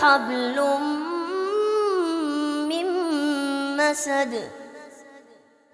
حبل من مسد